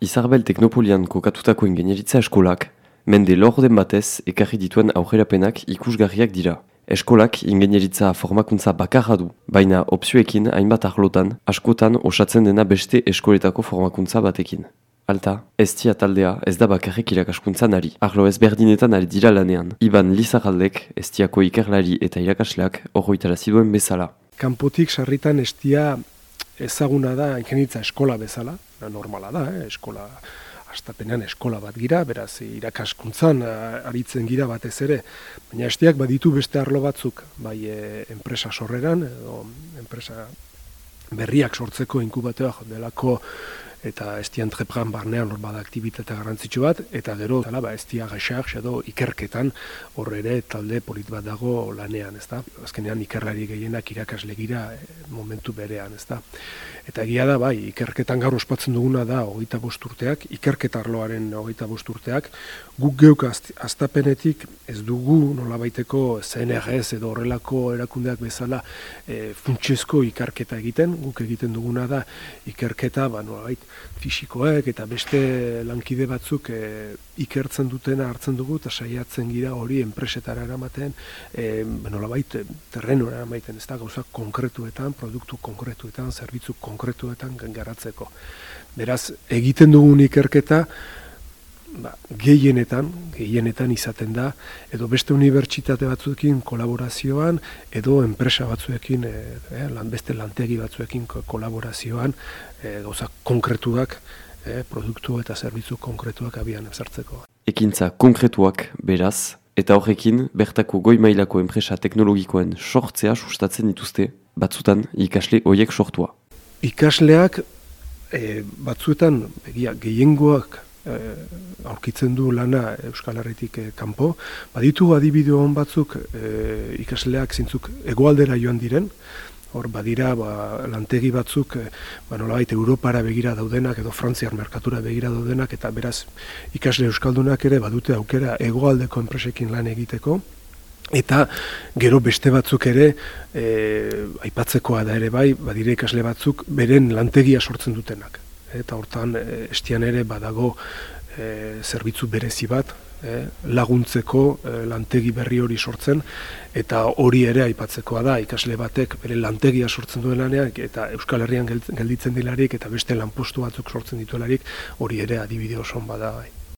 Izarbel Teknopolian kokatutako ingenieritza eskolak, mende lorden batez ekarri dituen aurrerapenak ikusgarriak dira. Eskolak ingenieritza formakuntza bakarra du, baina opzioekin hainbat arlotan, askotan osatzen dena beste eskoletako formakuntza batekin. Alta, ez tia taldea ez da bakarrik irakaskuntzan ari. Arlo ezberdinetan ari dira lanean. Iban Lizarraldek, ez tiako ikerlari eta irakasleak horroitara ziduen bezala. Kanpotik sarritan ez ezaguna da ingenitza eskola bezala, normala da, eh? eskola astapenean eskola bat gira, beraz irakaskuntzan aritzen gira batez ere, baina estiak baditu beste arlo batzuk, bai e, enpresa sorreran, edo enpresa berriak sortzeko inkubatea delako eta ez di entrepran barnean hor bada aktibitate garrantzitsu bat, eta gero, zala, ba, ez di edo ikerketan hor ere talde polit bat dago lanean, ez da? Azkenean ikerlari gehienak irakasle gira eh, momentu berean, ez da? Eta egia da, bai, ikerketan gaur ospatzen duguna da hogeita bosturteak, ikerketarloaren hogeita bosturteak, guk geuk astapenetik ez dugu nola baiteko CNRS edo horrelako erakundeak bezala e, funtsezko ikerketa egiten, guk egiten duguna da ikerketa, ba, nola bait, fisikoek eta beste lankide batzuk e, ikertzen dutena hartzen dugu eta saiatzen gira hori enpresetara eramaten e, nolabait terrenora eramaten ez da gauza konkretuetan, produktu konkretuetan, zerbitzu konkretuetan garatzeko. Beraz, egiten dugun ikerketa ba, gehienetan, gehienetan izaten da, edo beste unibertsitate batzuekin kolaborazioan, edo enpresa batzuekin, e, e, lan, beste lantegi batzuekin kolaborazioan, e, gauza konkretuak, e, produktu eta zerbitzu konkretuak abian ezartzeko. Ekintza konkretuak beraz, eta horrekin bertako goi mailako enpresa teknologikoen sortzea sustatzen dituzte, batzutan ikasle horiek sortua. Ikasleak e, batzuetan, begia, gehiengoak e, aurkitzen du lana Euskal Herritik e, kanpo. Baditu adibide hon batzuk e, ikasleak zintzuk egoaldera joan diren, hor badira ba, lantegi batzuk e, ba, nolabait Europara begira daudenak edo Frantziar merkatura begira daudenak eta beraz ikasle Euskaldunak ere badute aukera egoaldeko enpresekin lan egiteko. Eta gero beste batzuk ere, e, aipatzekoa da ere bai, badire ikasle batzuk, beren lantegia sortzen dutenak eta hortan estian ere badago zerbitzu berezi bat e, laguntzeko e, lantegi berri hori sortzen eta hori ere aipatzekoa da ikasle batek bere lantegia sortzen duen lanean eta Euskal Herrian gelditzen dilarik eta beste lanpostu batzuk sortzen dituelarik hori ere adibide oso bada bai.